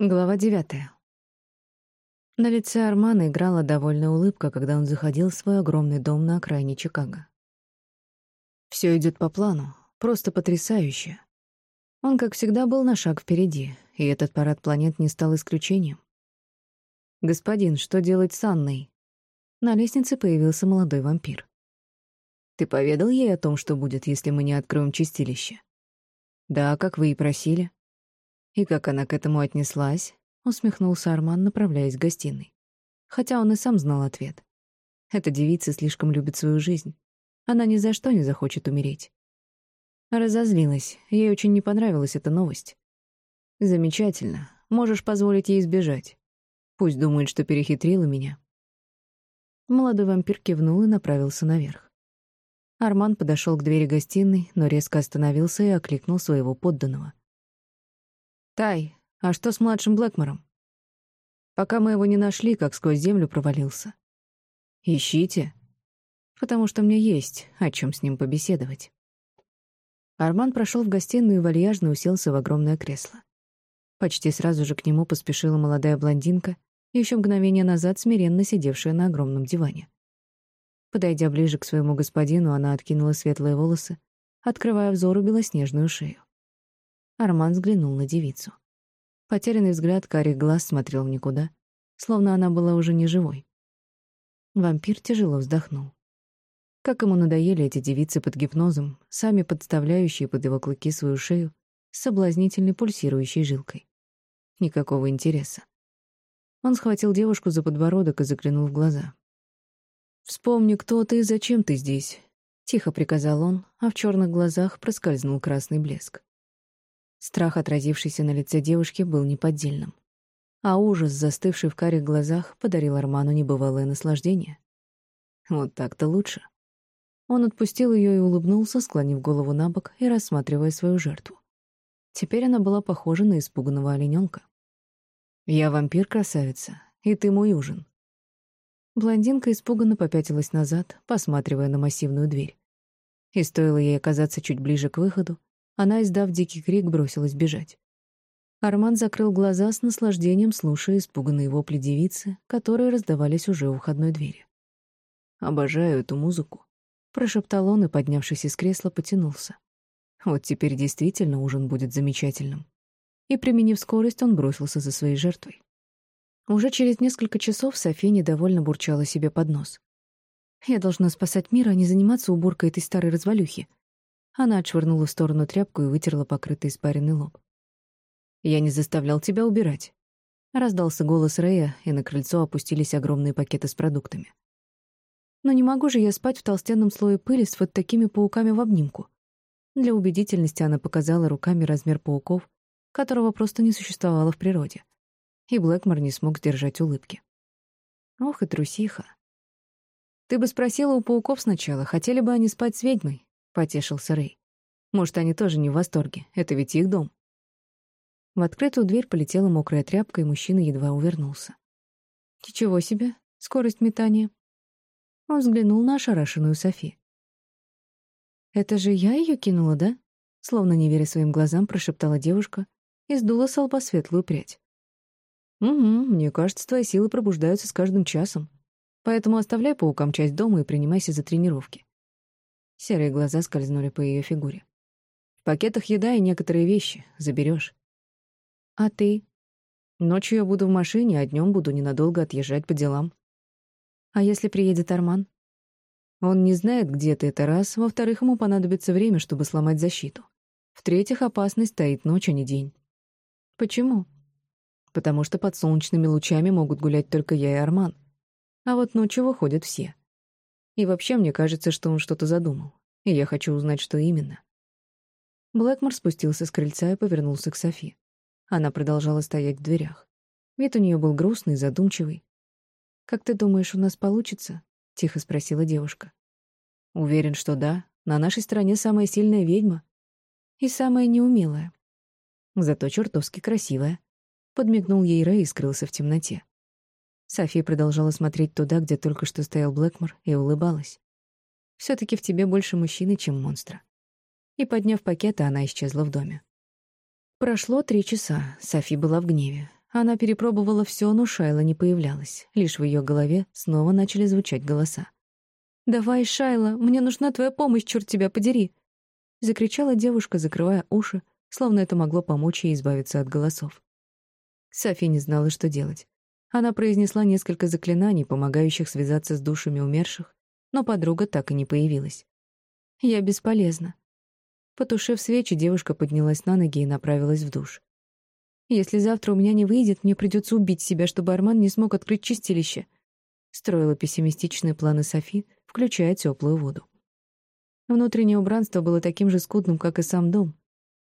Глава девятая. На лице Армана играла довольная улыбка, когда он заходил в свой огромный дом на окраине Чикаго. Все идет по плану, просто потрясающе. Он, как всегда, был на шаг впереди, и этот парад планет не стал исключением. «Господин, что делать с Анной?» На лестнице появился молодой вампир. «Ты поведал ей о том, что будет, если мы не откроем чистилище?» «Да, как вы и просили». «И как она к этому отнеслась?» — усмехнулся Арман, направляясь в гостиной. Хотя он и сам знал ответ. Эта девица слишком любит свою жизнь. Она ни за что не захочет умереть. Разозлилась. Ей очень не понравилась эта новость. «Замечательно. Можешь позволить ей сбежать. Пусть думает, что перехитрила меня». Молодой вампир кивнул и направился наверх. Арман подошел к двери гостиной, но резко остановился и окликнул своего подданного — «Тай, а что с младшим Блэкмором?» «Пока мы его не нашли, как сквозь землю провалился». «Ищите», потому что мне есть о чем с ним побеседовать. Арман прошел в гостиную и вальяжно уселся в огромное кресло. Почти сразу же к нему поспешила молодая блондинка, еще мгновение назад смиренно сидевшая на огромном диване. Подойдя ближе к своему господину, она откинула светлые волосы, открывая взору белоснежную шею. Арман взглянул на девицу. Потерянный взгляд карих глаз смотрел в никуда, словно она была уже не живой. Вампир тяжело вздохнул. Как ему надоели эти девицы под гипнозом, сами подставляющие под его клыки свою шею с соблазнительной пульсирующей жилкой. Никакого интереса. Он схватил девушку за подбородок и заглянул в глаза. «Вспомни, кто ты и зачем ты здесь», — тихо приказал он, а в черных глазах проскользнул красный блеск. Страх, отразившийся на лице девушки, был неподдельным. А ужас, застывший в карих глазах, подарил Арману небывалое наслаждение. Вот так-то лучше. Он отпустил ее и улыбнулся, склонив голову на бок и рассматривая свою жертву. Теперь она была похожа на испуганного олененка. «Я вампир, красавица, и ты мой ужин». Блондинка испуганно попятилась назад, посматривая на массивную дверь. И стоило ей оказаться чуть ближе к выходу, она, издав дикий крик, бросилась бежать. Арман закрыл глаза с наслаждением, слушая испуганные вопли девицы, которые раздавались уже у входной двери. «Обожаю эту музыку», — прошептал он и, поднявшись из кресла, потянулся. Вот теперь действительно ужин будет замечательным. И, применив скорость, он бросился за своей жертвой. Уже через несколько часов София недовольно бурчала себе под нос. «Я должна спасать мир, а не заниматься уборкой этой старой развалюхи», она отшвырнула в сторону тряпку и вытерла покрытый испаренный лоб. «Я не заставлял тебя убирать». Раздался голос Рэя, и на крыльцо опустились огромные пакеты с продуктами. «Но не могу же я спать в толстенном слое пыли с вот такими пауками в обнимку». Для убедительности она показала руками размер пауков, которого просто не существовало в природе. И Блэкмор не смог сдержать улыбки. Ох и трусиха. Ты бы спросила у пауков сначала, хотели бы они спать с ведьмой, потешился Рэй. Может, они тоже не в восторге, это ведь их дом. В открытую дверь полетела мокрая тряпка, и мужчина едва увернулся. «Ничего себе, скорость метания». Он взглянул на ошарашенную Софи. «Это же я ее кинула, да?» Словно не веря своим глазам, прошептала девушка и сдула с лба светлую прядь. «Угу, мне кажется, твои силы пробуждаются с каждым часом. Поэтому оставляй паукам часть дома и принимайся за тренировки. Серые глаза скользнули по ее фигуре. «В пакетах еда и некоторые вещи. Заберешь. «А ты?» «Ночью я буду в машине, а днем буду ненадолго отъезжать по делам». «А если приедет Арман?» «Он не знает, где ты, это раз. Во-вторых, ему понадобится время, чтобы сломать защиту. В-третьих, опасность стоит ночь, а не день». «Почему?» «Потому что под солнечными лучами могут гулять только я и Арман. А вот ночью выходят все». И вообще, мне кажется, что он что-то задумал. И я хочу узнать, что именно. Блэкмор спустился с крыльца и повернулся к Софи. Она продолжала стоять в дверях. Вид у нее был грустный, задумчивый. «Как ты думаешь, у нас получится?» — тихо спросила девушка. «Уверен, что да. На нашей стороне самая сильная ведьма. И самая неумелая. Зато чертовски красивая». Подмигнул ей Рэй и скрылся в темноте. София продолжала смотреть туда, где только что стоял Блэкмор, и улыбалась. все таки в тебе больше мужчины, чем монстра». И, подняв пакеты, она исчезла в доме. Прошло три часа. Софи была в гневе. Она перепробовала все, но Шайла не появлялась. Лишь в ее голове снова начали звучать голоса. «Давай, Шайла, мне нужна твоя помощь, черт тебя подери!» Закричала девушка, закрывая уши, словно это могло помочь ей избавиться от голосов. Софи не знала, что делать. Она произнесла несколько заклинаний, помогающих связаться с душами умерших, но подруга так и не появилась. «Я бесполезна». Потушив свечи, девушка поднялась на ноги и направилась в душ. Если завтра у меня не выйдет, мне придется убить себя, чтобы Арман не смог открыть чистилище. Строила пессимистичные планы Софи, включая теплую воду. Внутреннее убранство было таким же скудным, как и сам дом,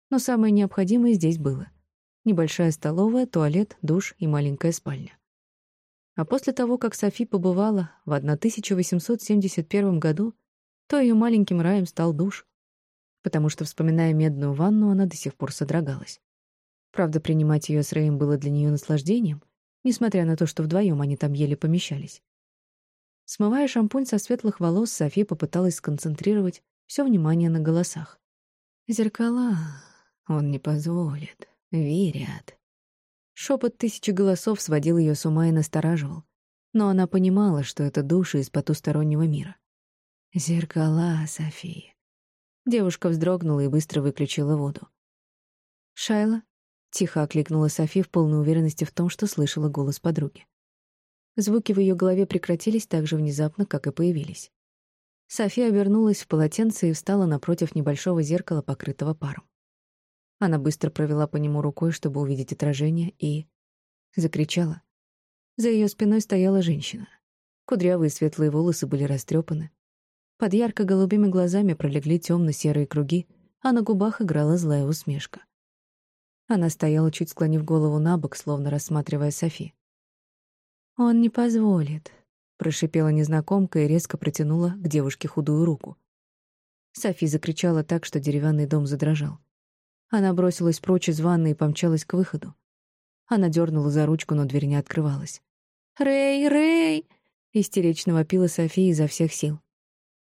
но самое необходимое здесь было. Небольшая столовая, туалет, душ и маленькая спальня. А после того, как Софи побывала в 1871 году, то ее маленьким раем стал душ, потому что, вспоминая медную ванну, она до сих пор содрогалась. Правда, принимать ее с Рэем было для нее наслаждением, несмотря на то, что вдвоем они там еле помещались. Смывая шампунь со светлых волос, София попыталась сконцентрировать все внимание на голосах. «Зеркала. Он не позволит. Верят». Шепот тысячи голосов сводил ее с ума и настораживал. Но она понимала, что это души из потустороннего мира. «Зеркала, София». Девушка вздрогнула и быстро выключила воду. «Шайла?» Тихо окликнула Софи в полной уверенности в том, что слышала голос подруги. Звуки в ее голове прекратились так же внезапно, как и появились. София обернулась в полотенце и встала напротив небольшого зеркала, покрытого паром. Она быстро провела по нему рукой, чтобы увидеть отражение, и... закричала. За ее спиной стояла женщина. Кудрявые светлые волосы были растрепаны. Под ярко-голубыми глазами пролегли темно-серые круги, а на губах играла злая усмешка. Она стояла, чуть склонив голову на бок, словно рассматривая Софи. «Он не позволит», — прошипела незнакомка и резко протянула к девушке худую руку. Софи закричала так, что деревянный дом задрожал. Она бросилась прочь из ванны и помчалась к выходу. Она дернула за ручку, но дверь не открывалась. «Рэй, Рэй!» — истерично вопила София изо всех сил.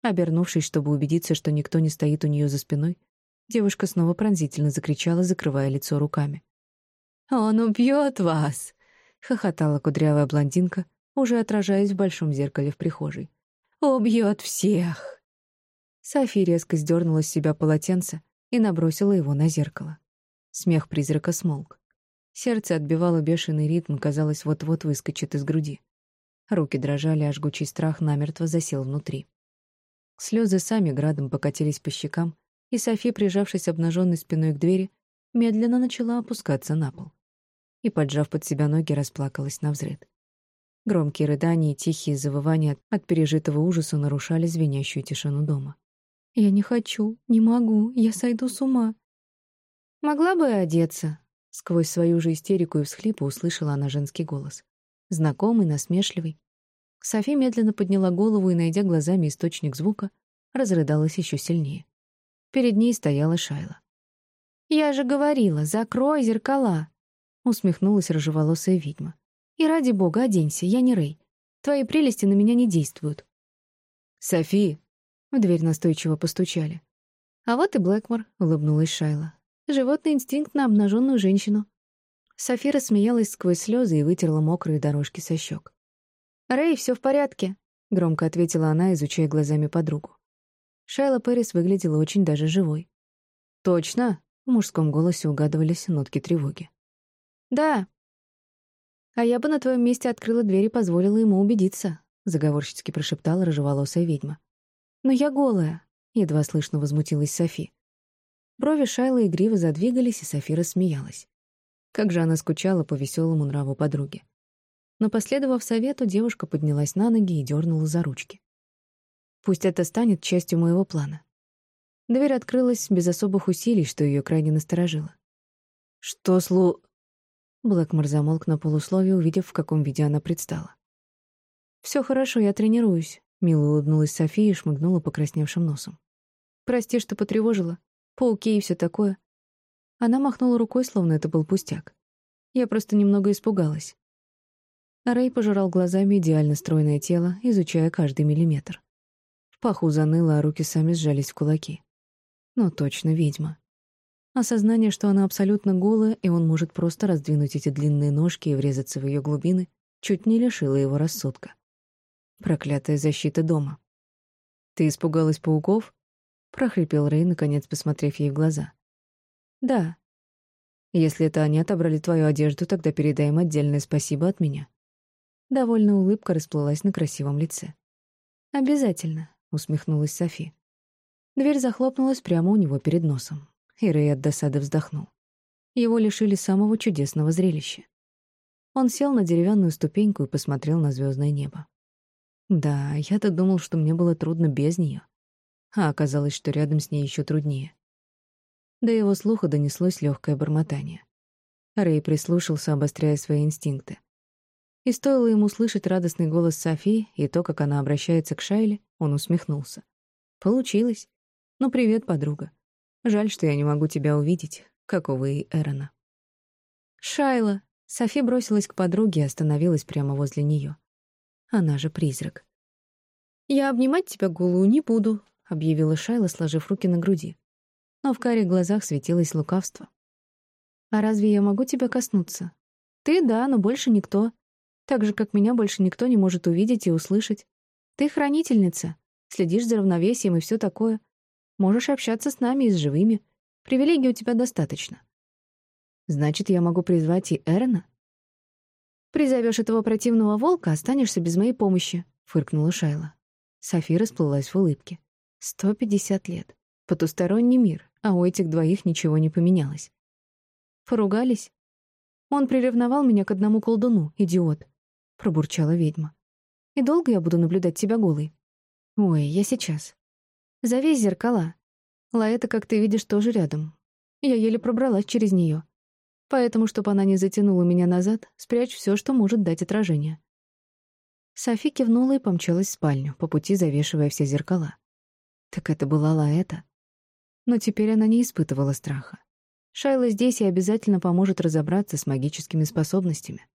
Обернувшись, чтобы убедиться, что никто не стоит у нее за спиной, Девушка снова пронзительно закричала, закрывая лицо руками. «Он убьет вас!» — хохотала кудрявая блондинка, уже отражаясь в большом зеркале в прихожей. «Убьет всех!» Софи резко сдернула с себя полотенце и набросила его на зеркало. Смех призрака смолк. Сердце отбивало бешеный ритм, казалось, вот-вот выскочит из груди. Руки дрожали, а жгучий страх намертво засел внутри. Слезы сами градом покатились по щекам, и Софи, прижавшись обнаженной спиной к двери, медленно начала опускаться на пол. И, поджав под себя ноги, расплакалась на взрыд. Громкие рыдания и тихие завывания от пережитого ужаса нарушали звенящую тишину дома. «Я не хочу, не могу, я сойду с ума». «Могла бы одеться», — сквозь свою же истерику и всхлипы услышала она женский голос. Знакомый, насмешливый. Софи медленно подняла голову и, найдя глазами источник звука, разрыдалась еще сильнее. Перед ней стояла Шайла. «Я же говорила, закрой зеркала!» — усмехнулась рыжеволосая ведьма. «И ради бога, оденься, я не Рэй. Твои прелести на меня не действуют». «Софи!» — в дверь настойчиво постучали. «А вот и Блэкмор», — улыбнулась Шайла. «Животный инстинкт на обнаженную женщину». Софи рассмеялась сквозь слезы и вытерла мокрые дорожки со щек. «Рэй, все в порядке», — громко ответила она, изучая глазами подругу. Шайла Пэрис выглядела очень даже живой. «Точно?» — в мужском голосе угадывались нотки тревоги. «Да». «А я бы на твоем месте открыла дверь и позволила ему убедиться», — заговорщицки прошептала рыжеволосая ведьма. «Но я голая», — едва слышно возмутилась Софи. Брови Шайлы игриво задвигались, и Софи рассмеялась. Как же она скучала по веселому нраву подруги. Но, последовав совету, девушка поднялась на ноги и дернула за ручки. Пусть это станет частью моего плана. Дверь открылась без особых усилий, что ее крайне насторожило. «Что слу...» Блэкмор замолк на полусловие, увидев, в каком виде она предстала. «Все хорошо, я тренируюсь», — мило улыбнулась София и шмыгнула покрасневшим носом. «Прости, что потревожила. Пауки и все такое». Она махнула рукой, словно это был пустяк. Я просто немного испугалась. Рэй пожирал глазами идеально стройное тело, изучая каждый миллиметр. В паху заныло, а руки сами сжались в кулаки. Ну, точно ведьма. Осознание, что она абсолютно голая, и он может просто раздвинуть эти длинные ножки и врезаться в ее глубины, чуть не лишило его рассудка. Проклятая защита дома. «Ты испугалась пауков?» — прохрипел Рэй, наконец посмотрев ей в глаза. «Да. Если это они отобрали твою одежду, тогда передай им отдельное спасибо от меня». Довольная улыбка расплылась на красивом лице. «Обязательно», — усмехнулась Софи. Дверь захлопнулась прямо у него перед носом и Рэй от досады вздохнул. Его лишили самого чудесного зрелища. Он сел на деревянную ступеньку и посмотрел на звездное небо. Да, я-то думал, что мне было трудно без нее, а оказалось, что рядом с ней еще труднее. До его слуха донеслось легкое бормотание. Рэй прислушался, обостряя свои инстинкты. И стоило ему слышать радостный голос Софи и то, как она обращается к Шайле, он усмехнулся. «Получилось. Ну, привет, подруга. Жаль, что я не могу тебя увидеть, как, увы, и Эрона. «Шайла!» Софи бросилась к подруге и остановилась прямо возле нее. Она же призрак. «Я обнимать тебя голую не буду», — объявила Шайла, сложив руки на груди. Но в карих глазах светилось лукавство. «А разве я могу тебя коснуться?» «Ты — да, но больше никто. Так же, как меня больше никто не может увидеть и услышать. Ты хранительница, следишь за равновесием и все такое. Можешь общаться с нами и с живыми. Привилегий у тебя достаточно. Значит, я могу призвать и Эрена? Призовешь этого противного волка, останешься без моей помощи, фыркнула Шайла. Софи расплылась в улыбке. Сто пятьдесят лет. Потусторонний мир, а у этих двоих ничего не поменялось. Поругались? Он приревновал меня к одному колдуну, идиот, пробурчала ведьма. И долго я буду наблюдать тебя голой? Ой, я сейчас. Завесь зеркала. Лаэта, как ты видишь, тоже рядом. Я еле пробралась через нее. Поэтому, чтобы она не затянула меня назад, спрячь все, что может дать отражение. Софи кивнула и помчалась в спальню, по пути завешивая все зеркала. Так это была Лаэта. Но теперь она не испытывала страха. Шайла здесь и обязательно поможет разобраться с магическими способностями.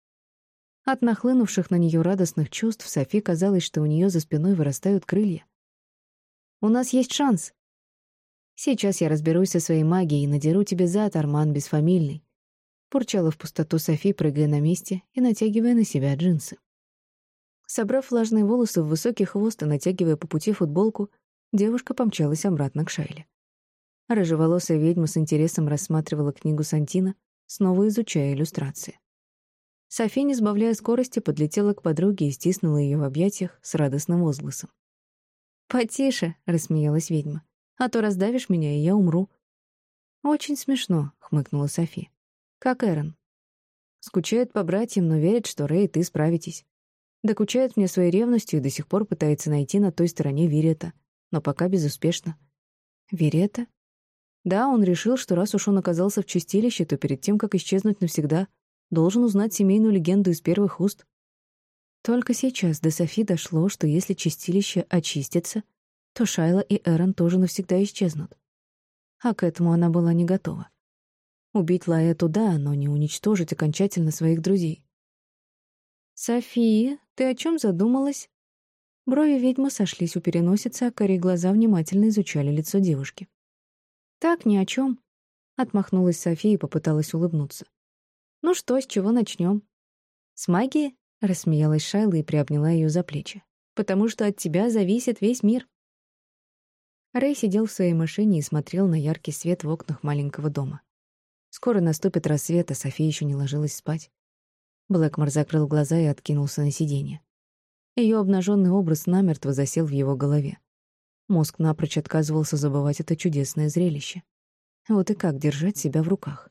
От нахлынувших на нее радостных чувств Софи казалось, что у нее за спиной вырастают крылья. У нас есть шанс. Сейчас я разберусь со своей магией и надеру тебе зад, Арман бесфамильный. Пурчала в пустоту Софи, прыгая на месте и натягивая на себя джинсы. Собрав влажные волосы в высокий хвост и натягивая по пути футболку, девушка помчалась обратно к Шайле. Рыжеволосая ведьма с интересом рассматривала книгу Сантина, снова изучая иллюстрации. Софи, не сбавляя скорости, подлетела к подруге и стиснула ее в объятиях с радостным возгласом. «Потише», — рассмеялась ведьма. «А то раздавишь меня, и я умру». «Очень смешно», — хмыкнула Софи. «Как Эрон. Скучает по братьям, но верит, что Рэй и ты справитесь. Докучает мне своей ревностью и до сих пор пытается найти на той стороне Вирета, но пока безуспешно». «Вирета?» Да, он решил, что раз уж он оказался в чистилище, то перед тем, как исчезнуть навсегда, должен узнать семейную легенду из первых уст. Только сейчас до Софи дошло, что если чистилище очистится, то Шайла и Эрон тоже навсегда исчезнут. А к этому она была не готова. Убить Лаэту да, но не уничтожить окончательно своих друзей. «София, ты о чем задумалась?» Брови ведьмы сошлись у переносицы, а кори глаза внимательно изучали лицо девушки. «Так, ни о чем», — отмахнулась София и попыталась улыбнуться. «Ну что, с чего начнем? С магии?» Рассмеялась Шайла и приобняла ее за плечи. «Потому что от тебя зависит весь мир». Рэй сидел в своей машине и смотрел на яркий свет в окнах маленького дома. Скоро наступит рассвет, а София еще не ложилась спать. Блэкмор закрыл глаза и откинулся на сиденье. Ее обнаженный образ намертво засел в его голове. Мозг напрочь отказывался забывать это чудесное зрелище. Вот и как держать себя в руках.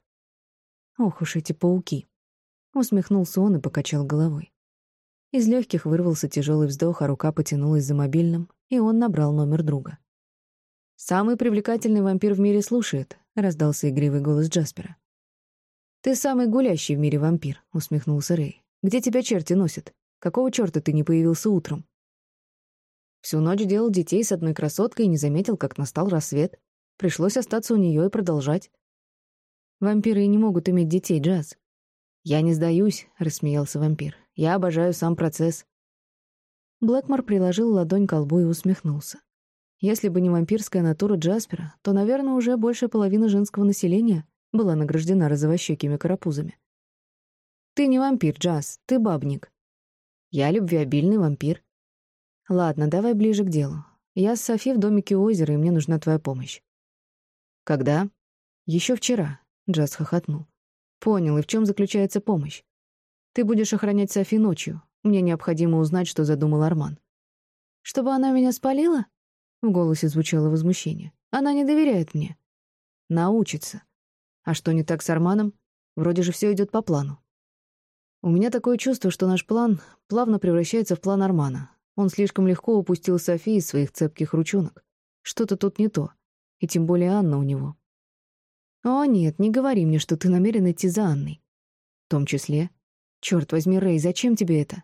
Ох уж эти пауки. Усмехнулся он и покачал головой. Из легких вырвался тяжелый вздох, а рука потянулась за мобильным, и он набрал номер друга. «Самый привлекательный вампир в мире слушает», — раздался игривый голос Джаспера. «Ты самый гулящий в мире вампир», — усмехнулся Рэй. «Где тебя черти носят? Какого черта ты не появился утром?» Всю ночь делал детей с одной красоткой и не заметил, как настал рассвет. Пришлось остаться у нее и продолжать. Вампиры не могут иметь детей, Джаз. «Я не сдаюсь», — рассмеялся вампир. «Я обожаю сам процесс». Блэкмор приложил ладонь к колбу и усмехнулся. Если бы не вампирская натура Джаспера, то, наверное, уже большая половина женского населения была награждена розовощекими карапузами. «Ты не вампир, Джаз, ты бабник». «Я любвеобильный вампир». «Ладно, давай ближе к делу. Я с Софи в домике у озера, и мне нужна твоя помощь». «Когда?» «Еще вчера», — Джаз хохотнул. «Понял, и в чем заключается помощь? Ты будешь охранять Софи ночью. Мне необходимо узнать, что задумал Арман». «Чтобы она меня спалила?» В голосе звучало возмущение. «Она не доверяет мне». «Научится. А что не так с Арманом? Вроде же все идет по плану». «У меня такое чувство, что наш план плавно превращается в план Армана. Он слишком легко упустил Софи из своих цепких ручонок. Что-то тут не то. И тем более Анна у него». «О, нет, не говори мне, что ты намерен идти за Анной». «В том числе. Черт возьми, Рэй, зачем тебе это?»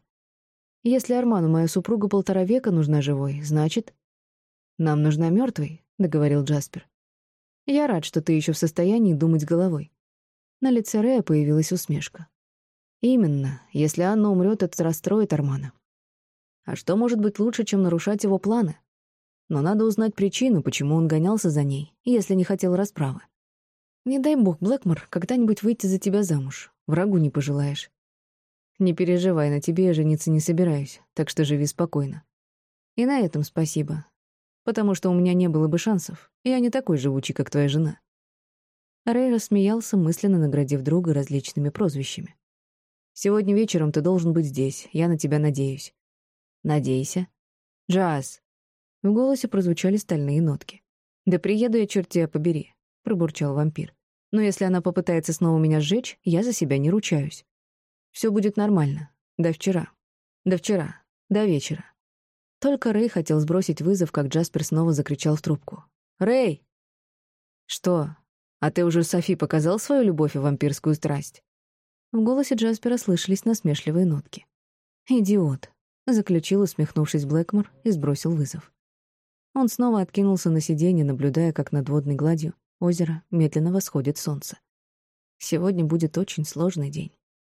«Если Арману моя супруга полтора века нужна живой, значит...» «Нам нужна мертвой», — договорил Джаспер. «Я рад, что ты еще в состоянии думать головой». На лице Рэя появилась усмешка. «Именно. Если Анна умрет, это расстроит Армана. А что может быть лучше, чем нарушать его планы? Но надо узнать причину, почему он гонялся за ней, если не хотел расправы. Не дай бог, Блэкмор, когда-нибудь выйти за тебя замуж. Врагу не пожелаешь. Не переживай, на тебе я жениться не собираюсь, так что живи спокойно. И на этом спасибо потому что у меня не было бы шансов. Я не такой живучий, как твоя жена». Рэй рассмеялся, мысленно наградив друга различными прозвищами. «Сегодня вечером ты должен быть здесь. Я на тебя надеюсь». «Надейся». «Джаз». В голосе прозвучали стальные нотки. «Да приеду я, черт тебя побери», — пробурчал вампир. «Но если она попытается снова меня сжечь, я за себя не ручаюсь. Все будет нормально. До вчера. До вчера. До вечера. Только Рэй хотел сбросить вызов, как Джаспер снова закричал в трубку. «Рэй!» «Что? А ты уже Софи показал свою любовь и вампирскую страсть?» В голосе Джаспера слышались насмешливые нотки. «Идиот», — заключил, усмехнувшись Блэкмор, и сбросил вызов. Он снова откинулся на сиденье, наблюдая, как над водной гладью озера медленно восходит солнце. Сегодня будет очень сложный день.